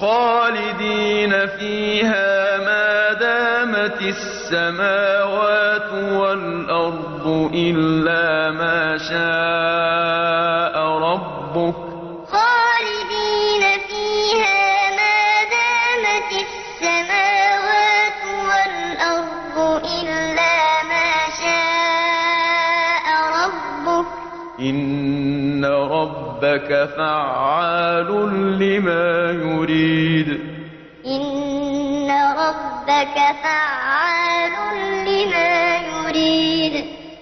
خالدين فيها ما دامت السماوات والأرض إلا ما شاء ربك. خالدين فيها ما دامت السماوات والأرض إلا ما شاء ربك. إن ربك فعال لما يريد. إن ربك فعال